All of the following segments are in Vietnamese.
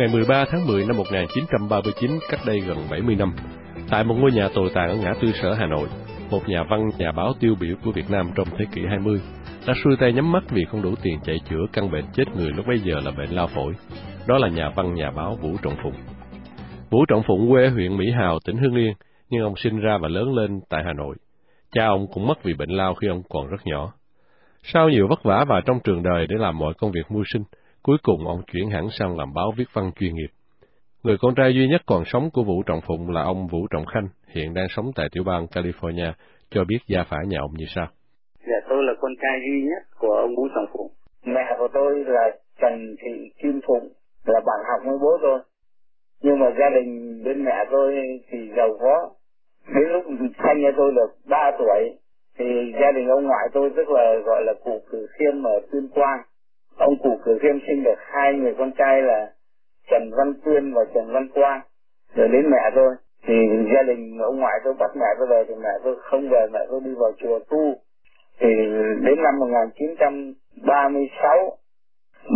Ngày 13 tháng 10 năm 1939, cách đây gần 70 năm, tại một ngôi nhà tồi tàn ở ngã tư sở Hà Nội, một nhà văn, nhà báo tiêu biểu của Việt Nam trong thế kỷ 20, đã xuôi tay nhắm mắt vì không đủ tiền chạy chữa căn bệnh chết người lúc bấy giờ là bệnh lao phổi. Đó là nhà văn, nhà báo Vũ Trọng Phụng. Vũ Trọng Phụng quê huyện Mỹ Hào, tỉnh Hưng Yên, nhưng ông sinh ra và lớn lên tại Hà Nội. Cha ông cũng mất vì bệnh lao khi ông còn rất nhỏ. Sau nhiều vất vả và trong trường đời để làm mọi công việc mưu sinh, cuối cùng ông chuyển hẳn sang làm báo viết văn chuyên nghiệp. Người con trai duy nhất còn sống của Vũ Trọng Phụng là ông Vũ Trọng Khanh, hiện đang sống tại tiểu bang California, cho biết gia phả nhà ông như sau. Dạ tôi là con trai duy nhất của ông Vũ Trọng Phụng. Mẹ của tôi là Trần Thị Kim Phụng, là bạn học với bố tôi. Nhưng mà gia đình bên mẹ tôi thì giàu có. Đến lúc sanh nhà tôi được 3 tuổi, thì gia đình ông ngoại tôi tức là gọi là cụ cử khiêm ở tuyên quang ông cụ cử khiêm sinh được hai người con trai là trần văn tuyên và trần văn quang. Rồi đến mẹ tôi. Thì gia đình ông ngoại tôi bắt mẹ tôi về thì mẹ tôi không về, mẹ tôi đi vào chùa tu. Thì đến năm 1936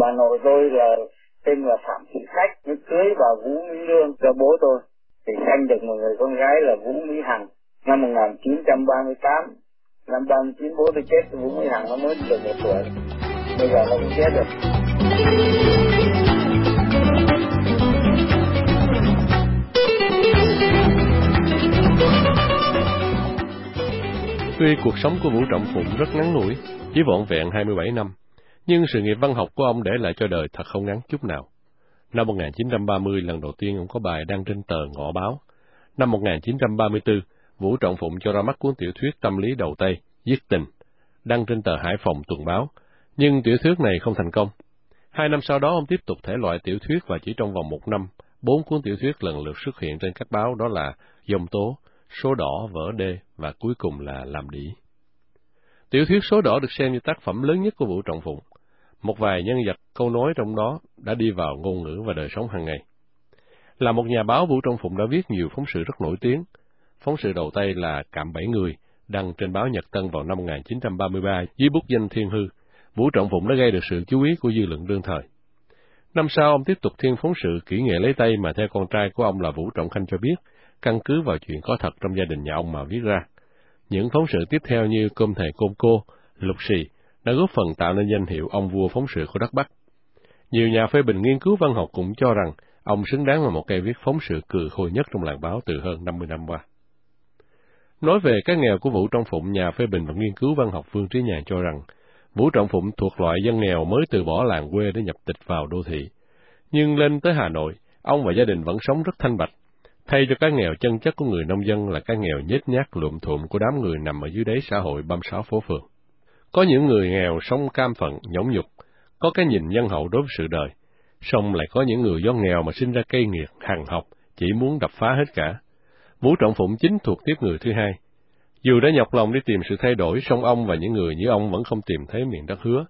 bà nội tôi là tên là phạm thị khách mới cưới vào vũ mỹ lương cho bố tôi. Thì sanh được một người con gái là vũ mỹ hằng. Năm 1938 năm 39 bố tôi chết, Vũ Mỹ Hằng nó mới được một tuổi bây giờ nó cũng chết được Tuy cuộc sống của Vũ Trọng Phụng rất ngắn ngủi, chỉ vọn vẹn 27 năm, nhưng sự nghiệp văn học của ông để lại cho đời thật không ngắn chút nào. Năm 1930, lần đầu tiên ông có bài đăng trên tờ Ngõ Báo. Năm 1934, Vũ Trọng Phụng cho ra mắt cuốn tiểu thuyết tâm lý đầu tay, Giết tình, đăng trên tờ Hải Phòng Tuần Báo, nhưng tiểu thuyết này không thành công. Hai năm sau đó ông tiếp tục thể loại tiểu thuyết và chỉ trong vòng một năm, bốn cuốn tiểu thuyết lần lượt xuất hiện trên các báo đó là Dòng Tố, Số Đỏ, Vỡ Đê và cuối cùng là Làm đĩ. Tiểu thuyết Số Đỏ được xem như tác phẩm lớn nhất của Vũ Trọng Phụng. Một vài nhân vật câu nói trong đó đã đi vào ngôn ngữ và đời sống hàng ngày. Là một nhà báo, Vũ Trọng Phụng đã viết nhiều phóng sự rất nổi tiếng, Phóng sự đầu tay là Cạm Bảy Người, đăng trên báo Nhật Tân vào năm 1933 dưới bút danh Thiên Hư. Vũ Trọng Phụng đã gây được sự chú ý của dư luận đương thời. Năm sau, ông tiếp tục thiên phóng sự kỹ nghệ lấy tay mà theo con trai của ông là Vũ Trọng Khanh cho biết, căn cứ vào chuyện có thật trong gia đình nhà ông mà viết ra. Những phóng sự tiếp theo như Cơm Thầy Côn Cô, Lục sì đã góp phần tạo nên danh hiệu ông vua phóng sự của đất Bắc. Nhiều nhà phê bình nghiên cứu văn học cũng cho rằng ông xứng đáng là một cây viết phóng sự cừ khôi nhất trong làng báo từ hơn 50 năm qua. Nói về cái nghèo của Vũ Trọng Phụng, nhà phê bình và nghiên cứu văn học Vương Trí Nhàn cho rằng, Vũ Trọng Phụng thuộc loại dân nghèo mới từ bỏ làng quê để nhập tịch vào đô thị. Nhưng lên tới Hà Nội, ông và gia đình vẫn sống rất thanh bạch. Thay cho cái nghèo chân chất của người nông dân là cái nghèo nhếch nhác lụm thuộm của đám người nằm ở dưới đáy xã hội băm sáu phố phường. Có những người nghèo sống cam phận, nhõng nhục, có cái nhìn nhân hậu đối với sự đời, song lại có những người do nghèo mà sinh ra cây nghiệt, hằng học, chỉ muốn đập phá hết cả. Vũ Trọng Phụng chính thuộc tiếp người thứ hai. Dù đã nhọc lòng đi tìm sự thay đổi, song ông và những người như ông vẫn không tìm thấy miền đất hứa,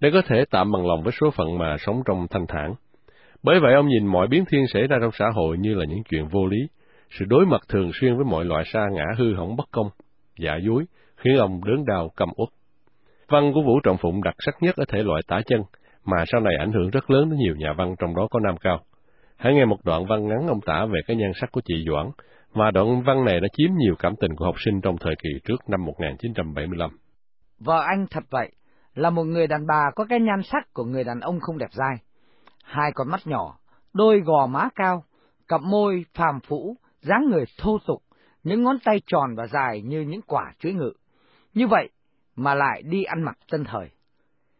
để có thể tạm bằng lòng với số phận mà sống trong thanh thản. Bởi vậy ông nhìn mọi biến thiên xảy ra trong xã hội như là những chuyện vô lý, sự đối mặt thường xuyên với mọi loại sa ngã hư hỏng bất công, giả dối, khiến ông đớn đau cầm uất. Văn của Vũ Trọng Phụng đặc sắc nhất ở thể loại tả chân, mà sau này ảnh hưởng rất lớn đến nhiều nhà văn trong đó có Nam Cao. Hãy nghe một đoạn văn ngắn ông tả về cái nhan sắc của chị Doãn, mà đoạn văn này đã chiếm nhiều cảm tình của học sinh trong thời kỳ trước năm 1975. Vợ anh thật vậy, là một người đàn bà có cái nhan sắc của người đàn ông không đẹp dai. Hai con mắt nhỏ, đôi gò má cao, cặp môi phàm phũ, dáng người thô tục, những ngón tay tròn và dài như những quả chuối ngự. Như vậy mà lại đi ăn mặc tân thời.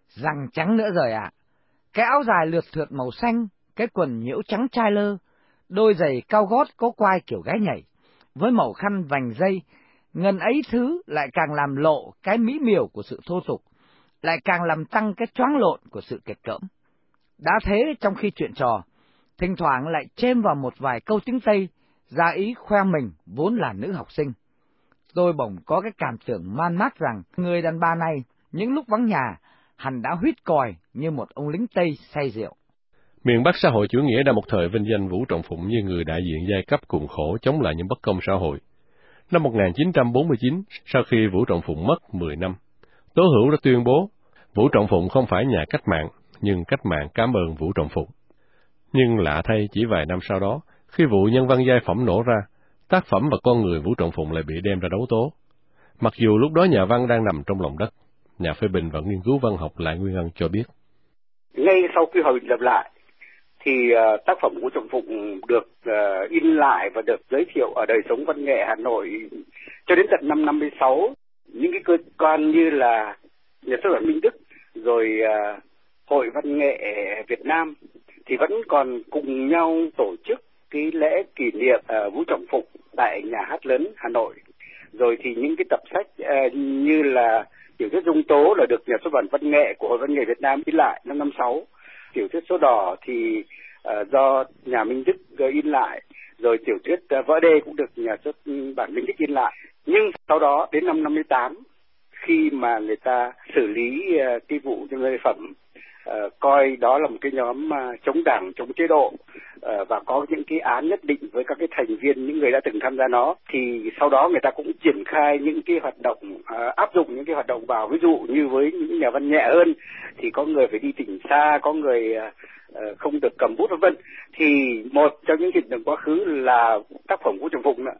Răng trắng nữa rồi ạ. À. Cái áo dài lượt thượt màu xanh, cái quần nhiễu trắng trai lơ, đôi giày cao gót có quai kiểu gái nhảy, với màu khăn vành dây, ngân ấy thứ lại càng làm lộ cái mỹ miều của sự thô tục, lại càng làm tăng cái choáng lộn của sự kịch cỡm. Đã thế trong khi chuyện trò, thỉnh thoảng lại chêm vào một vài câu tiếng Tây, ra ý khoe mình vốn là nữ học sinh. Tôi bỗng có cái cảm tưởng man mác rằng người đàn bà này, những lúc vắng nhà, hẳn đã huyết còi như một ông lính Tây say rượu. Miền Bắc xã hội chủ nghĩa đã một thời vinh danh Vũ Trọng Phụng như người đại diện giai cấp cùng khổ chống lại những bất công xã hội. Năm 1949, sau khi Vũ Trọng Phụng mất 10 năm, Tố Hữu đã tuyên bố Vũ Trọng Phụng không phải nhà cách mạng, nhưng cách mạng cảm ơn Vũ Trọng Phụng. Nhưng lạ thay chỉ vài năm sau đó, khi vụ nhân văn giai phẩm nổ ra, tác phẩm và con người Vũ Trọng Phụng lại bị đem ra đấu tố. Mặc dù lúc đó nhà văn đang nằm trong lòng đất, nhà phê bình và nghiên cứu văn học Lại Nguyên Ân cho biết. Ngay sau khi hội lập lại, thì uh, tác phẩm Vũ Trọng Phụng được uh, in lại và được giới thiệu ở đời sống văn nghệ Hà Nội cho đến tận năm 56. Những cái cơ quan như là nhà xuất bản Minh Đức, rồi uh, Hội Văn nghệ Việt Nam thì vẫn còn cùng nhau tổ chức cái lễ kỷ niệm uh, Vũ Trọng Phụng tại nhà hát lớn Hà Nội. Rồi thì những cái tập sách uh, như là tiểu thuyết Dung Tố là được nhà xuất bản Văn nghệ của Hội Văn nghệ Việt Nam in lại năm năm sáu. Tiểu thuyết số đỏ thì uh, do nhà Minh Đức uh, in lại. Rồi tiểu thuyết ờ, uh, vỡ Đê cũng được nhà xuất ừ, bản Minh Đức in lại. Nhưng sau đó đến năm 58 khi mà người ta xử lý uh, cái vụ nhân dân phẩm uh, coi đó là một cái nhóm uh, chống đảng chống chế độ uh, và có những cái án nhất định với các cái thành viên những người đã từng tham gia nó thì sau đó người ta cũng triển khai những cái hoạt động uh, áp dụng những cái hoạt động vào ví dụ như với những nhà văn nhẹ hơn thì có người phải đi tỉnh xa có người uh, không được cầm bút vân vân. Thì một trong những hiện tượng quá khứ là tác phẩm của Trọng Phụng nữa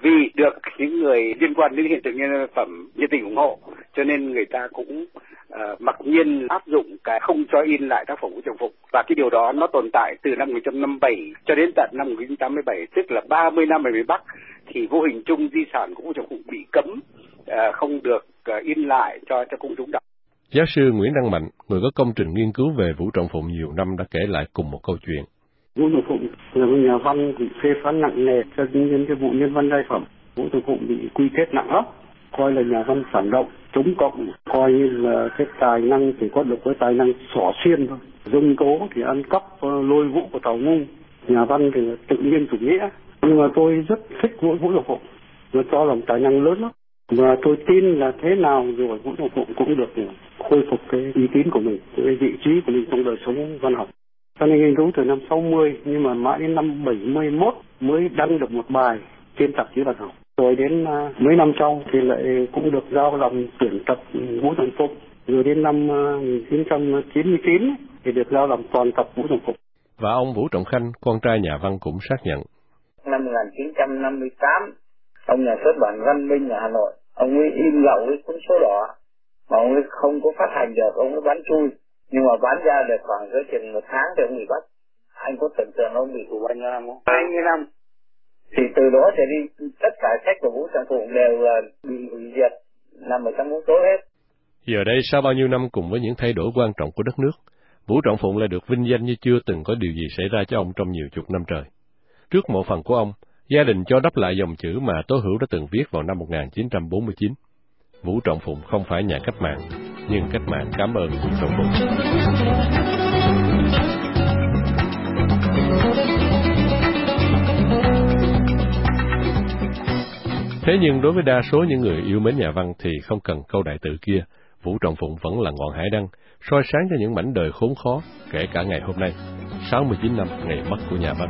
vì được những người liên quan đến hiện tượng nhân phẩm nhiệt tình ủng hộ cho nên người ta cũng uh, mặc nhiên áp dụng cái không cho in lại tác phẩm của Trọng Phụng. Và cái điều đó nó tồn tại từ năm 1957 cho đến tận năm 1987 tức là 30 năm ở miền Bắc thì vô hình chung di sản của Trọng Phụng bị cấm uh, không được uh, in lại cho cho công chúng đọc. Giáo sư Nguyễn Đăng Mạnh, người có công trình nghiên cứu về Vũ Trọng Phụng nhiều năm đã kể lại cùng một câu chuyện. Vũ Trọng Phụng là một nhà văn bị phê phán nặng nề cho những cái vụ nhân văn giai phẩm. Vũ Trọng Phụng bị quy kết nặng lắm, coi là nhà văn phản động, chống cộng, coi như là cái tài năng chỉ có được cái tài năng xỏ xiên thôi. Dung cố thì ăn cắp ờ, lôi vũ của Tàu Ngung, nhà văn thì tự nhiên chủ nghĩa. Nhưng mà tôi rất thích Vũ Vũ Trọng Phụng, nó cho là một tài năng lớn lắm. Và tôi tin là thế nào rồi Vũ Trọng Phụng cũng được khôi phục cái uy tín của mình, cái vị trí của mình trong đời sống văn học. Cho nên nghiên cứu từ năm 60 nhưng mà mãi đến năm 71 mới đăng được một bài trên tạp chí văn học. Rồi đến uh, mấy năm sau thì lại cũng được giao lòng tuyển tập Vũ Trọng Phụng. Rồi đến năm uh, 1999 thì được giao làm toàn tập Vũ Trọng Phụng. Và ông Vũ Trọng Khanh, con trai nhà văn cũng xác nhận. Năm 1958, ông nhà xuất bản Văn Minh ở Hà Nội, ông ấy in lậu cái cuốn số đỏ mà ông ấy không có phát hành được, ông ấy bán chui. Nhưng mà bán ra được khoảng giữa chừng một tháng thì ông bị bắt. Anh có tưởng tượng ông bị tù bao nhiêu năm không? Hai mươi năm? Thì từ đó trở đi tất cả sách của vũ trọng phụng đều là bị hủy diệt. Nằm ở trong cuốn số hết. Giờ đây sau bao nhiêu năm cùng với những thay đổi quan trọng của đất nước vũ trọng phụng lại được vinh danh như chưa từng có điều gì xảy ra cho ông trong nhiều chục năm trời. Trước mộ phần của ông gia đình cho đắp lại dòng chữ mà tố hữu đã từng viết vào năm 1949 Vũ Trọng Phụng không phải nhà cách mạng, nhưng cách mạng cảm ơn Vũ Trọng Phụng. Thế nhưng đối với đa số những người yêu mến nhà văn thì không cần câu đại tự kia, Vũ Trọng Phụng vẫn là ngọn hải đăng, soi sáng cho những mảnh đời khốn khó, kể cả ngày hôm nay, 69 năm ngày mất của nhà văn.